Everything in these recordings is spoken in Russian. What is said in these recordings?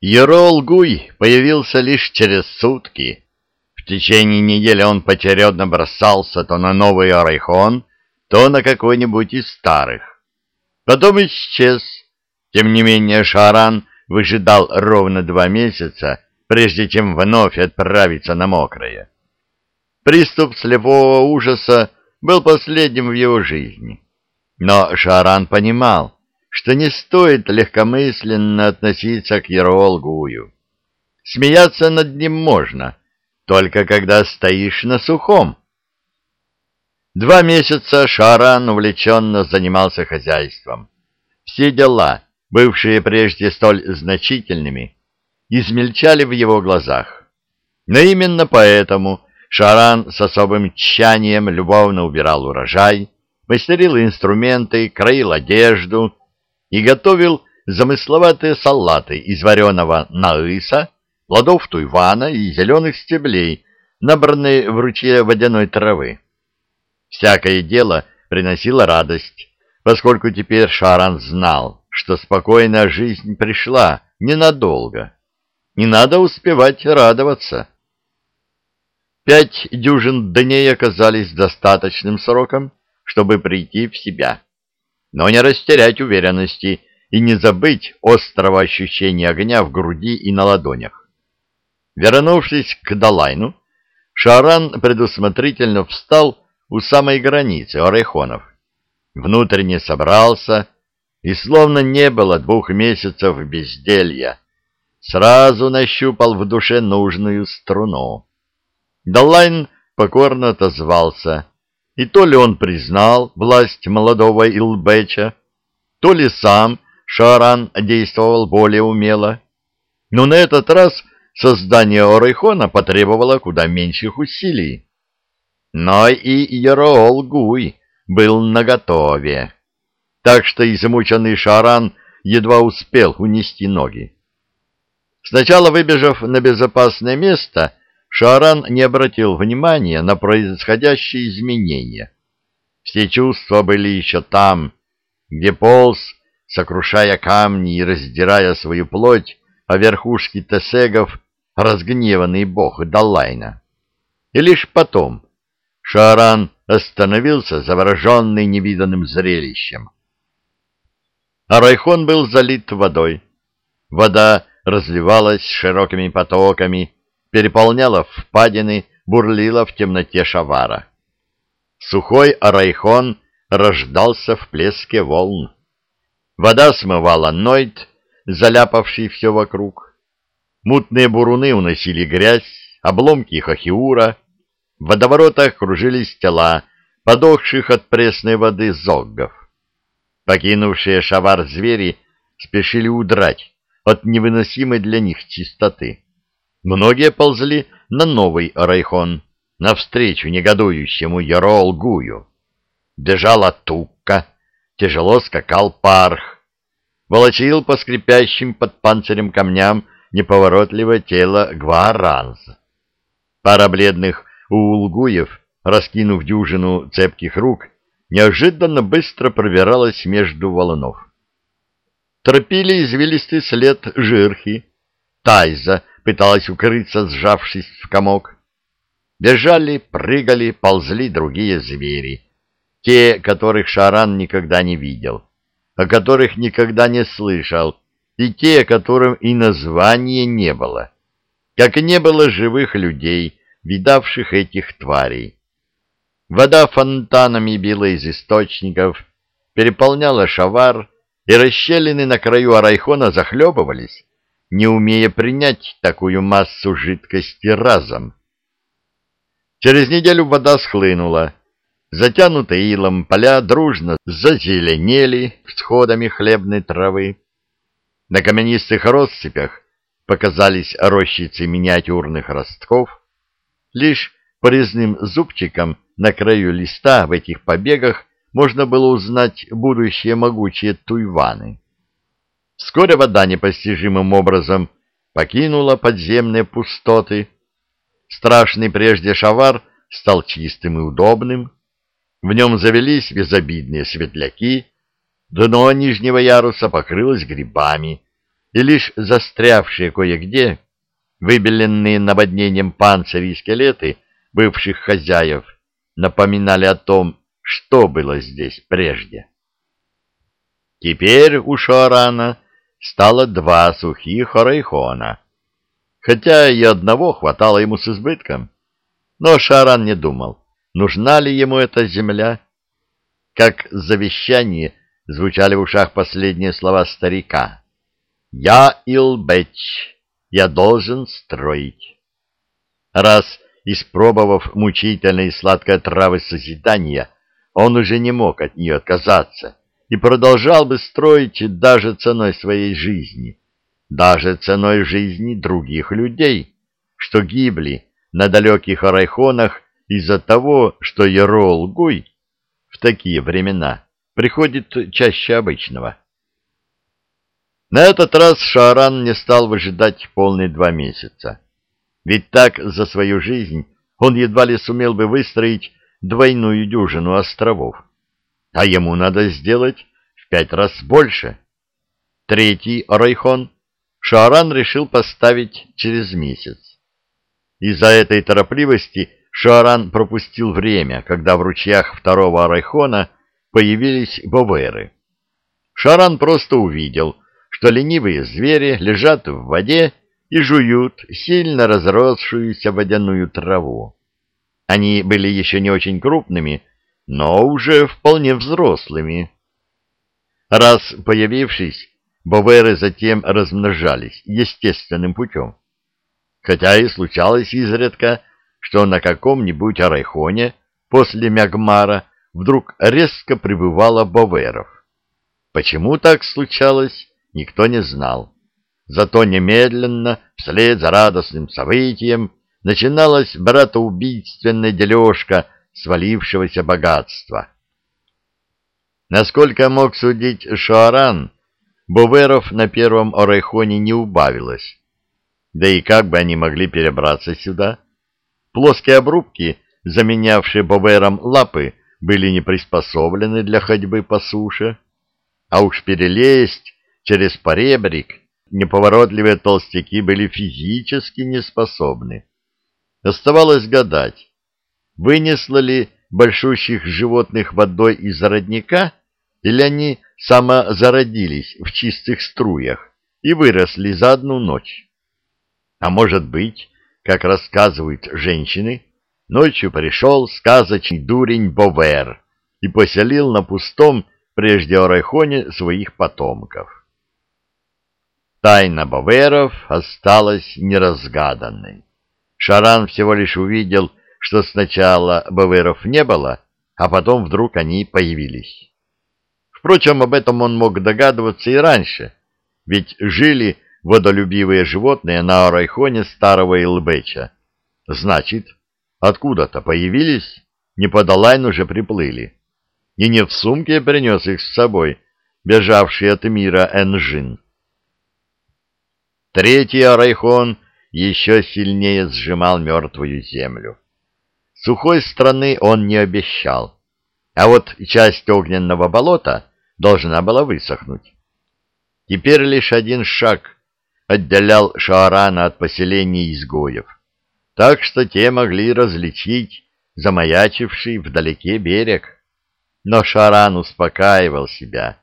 Ерол Гуй появился лишь через сутки. В течение недели он поочередно бросался то на новый Орайхон, то на какой-нибудь из старых. Потом исчез. Тем не менее Шаран выжидал ровно два месяца, прежде чем вновь отправиться на мокрое. Приступ слепого ужаса был последним в его жизни. Но Шаран понимал, что не стоит легкомысленно относиться к Еролгую. Смеяться над ним можно, только когда стоишь на сухом. Два месяца Шаран увлеченно занимался хозяйством. Все дела, бывшие прежде столь значительными, измельчали в его глазах. Но именно поэтому Шаран с особым тщанием любовно убирал урожай, мастерил инструменты, краил одежду и готовил замысловатые салаты из вареного наыса, плодов туйвана и зеленых стеблей, набранные в ручье водяной травы. Всякое дело приносило радость, поскольку теперь Шаран знал, что спокойная жизнь пришла ненадолго. Не надо успевать радоваться. Пять дюжин дней оказались достаточным сроком, чтобы прийти в себя, но не растерять уверенности и не забыть острого ощущения огня в груди и на ладонях. Вернувшись к Далайну, Шаран предусмотрительно встал у самой границы Орехонов, внутренне собрался и, словно не было двух месяцев безделья, сразу нащупал в душе нужную струну. Далайн покорно отозвался, и то ли он признал власть молодого Илбеча, то ли сам Шаран действовал более умело. Но на этот раз создание Орайхона потребовало куда меньших усилий. Но и Яроол Гуй был наготове, так что измученный Шаран едва успел унести ноги. Сначала выбежав на безопасное место, Шаран не обратил внимания на происходящие изменения. Все чувства были еще там, где полз, сокрушая камни и раздирая свою плоть по верхушке тесегов, разгневанный бог Даллайна. И лишь потом Шаран остановился, завороженный невиданным зрелищем. Арайхон был залит водой. Вода разливалась широкими потоками, переполняла впадины, бурлила в темноте шавара. Сухой арайхон рождался в плеске волн. Вода смывала нойт, заляпавший все вокруг. Мутные буруны уносили грязь, обломки хахиура. В водоворотах кружились тела, подохших от пресной воды зоггов. Покинувшие шавар звери спешили удрать от невыносимой для них чистоты. Многие ползли на новый райхон, навстречу негодующему Ярол-Гую. Бежала Тукка, тяжело скакал Парх, волочил по скрипящим под панцирем камням неповоротливое тело Гваранз. Пара бледных уулгуев, раскинув дюжину цепких рук, неожиданно быстро пробиралась между валунов. Тропили извилистый след жирхи. Тайза пыталась укрыться, сжавшись в комок. Бежали, прыгали, ползли другие звери, те, которых Шаран никогда не видел, о которых никогда не слышал, и те, которым и названия не было, как и не было живых людей, видавших этих тварей. Вода фонтанами била из источников, переполняла шавар, и расщелины на краю Арайхона захлебывались, не умея принять такую массу жидкости разом. Через неделю вода схлынула. Затянутые илом поля дружно зазеленели всходами хлебной травы. На каменистых россыпях показались рощицы миниатюрных ростков. Лишь порезным зубчиком на краю листа в этих побегах можно было узнать будущие могучие туйваны. Вскоре вода непостижимым образом покинула подземные пустоты. Страшный прежде шавар стал чистым и удобным. В нем завелись безобидные светляки, дно нижнего яруса покрылось грибами, и лишь застрявшие кое-где, выбеленные наводнением панцири и скелеты бывших хозяев, напоминали о том, что было здесь прежде. Теперь у Шоарана стало два сухих орайхона, хотя и одного хватало ему с избытком. Но Шаран не думал, нужна ли ему эта земля. Как завещание звучали в ушах последние слова старика. «Я Илбеч, я должен строить». Раз, испробовав мучительной и сладкой травы созидания, он уже не мог от нее отказаться и продолжал бы строить даже ценой своей жизни, даже ценой жизни других людей, что гибли на далеких арайхонах из-за того, что Ерол Гуй в такие времена приходит чаще обычного. На этот раз Шааран не стал выжидать полные два месяца. Ведь так за свою жизнь он едва ли сумел бы выстроить двойную дюжину островов. А ему надо сделать в пять раз больше. Третий Райхон Шааран решил поставить через месяц. Из-за этой торопливости Шааран пропустил время, когда в ручьях второго Райхона появились боверы. Шааран просто увидел, что ленивые звери лежат в воде и жуют сильно разросшуюся водяную траву. Они были еще не очень крупными, но уже вполне взрослыми. Раз появившись, боверы затем размножались естественным путем. Хотя и случалось изредка, что на каком-нибудь арайхоне после Мягмара вдруг резко прибывало боверов. Почему так случалось, никто не знал. Зато немедленно, вслед за радостным событием, начиналась братоубийственная дележка свалившегося богатства. Насколько мог судить Шоаран, Боверов на первом Орайхоне не убавилось. Да и как бы они могли перебраться сюда? Плоские обрубки, заменявшие Боверам лапы, были не приспособлены для ходьбы по суше. А уж перелезть через поребрик неповоротливые толстяки были физически неспособны. Оставалось гадать, вынесло ли большущих животных водой из родника, или они самозародились в чистых струях и выросли за одну ночь. А может быть, как рассказывают женщины, ночью пришел сказочный дурень Бовер и поселил на пустом прежде Орайхоне своих потомков. Тайна Боверов осталась неразгаданной. Шаран всего лишь увидел, что сначала Баверов не было, а потом вдруг они появились. Впрочем, об этом он мог догадываться и раньше, ведь жили водолюбивые животные на Орайхоне старого Илбеча. Значит, откуда-то появились, не по Далайну же приплыли. И не в сумке принес их с собой, бежавший от мира Энжин. Третий Орайхон — еще сильнее сжимал мертвую землю. Сухой страны он не обещал, а вот часть огненного болота должна была высохнуть. Теперь лишь один шаг отделял Шаарана от поселения изгоев, так что те могли различить замаячивший вдалеке берег. Но Шааран успокаивал себя,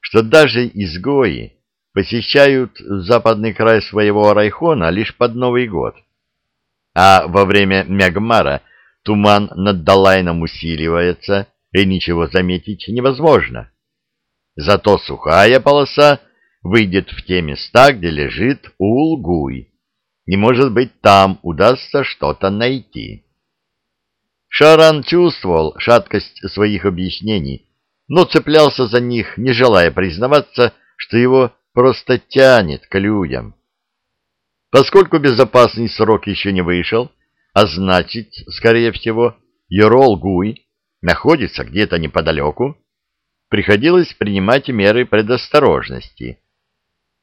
что даже изгои посещают западный край своего райхона лишь под Новый год. А во время Мягмара туман над Далайном усиливается, и ничего заметить невозможно. Зато сухая полоса выйдет в те места, где лежит Улгуй, и, может быть, там удастся что-то найти. Шаран чувствовал шаткость своих объяснений, но цеплялся за них, не желая признаваться, что его просто тянет к людям. Поскольку безопасный срок еще не вышел, а значит, скорее всего, Ерол Гуй находится где-то неподалеку, приходилось принимать меры предосторожности.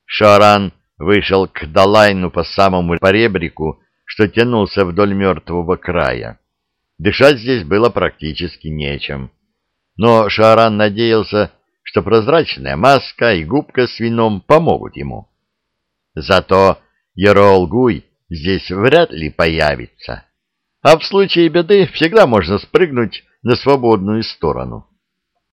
Шаран вышел к Далайну по самому поребрику, что тянулся вдоль мертвого края. Дышать здесь было практически нечем. Но Шаран надеялся, что прозрачная маска и губка с вином помогут ему. Зато Еролгуй здесь вряд ли появится. А в случае беды всегда можно спрыгнуть на свободную сторону.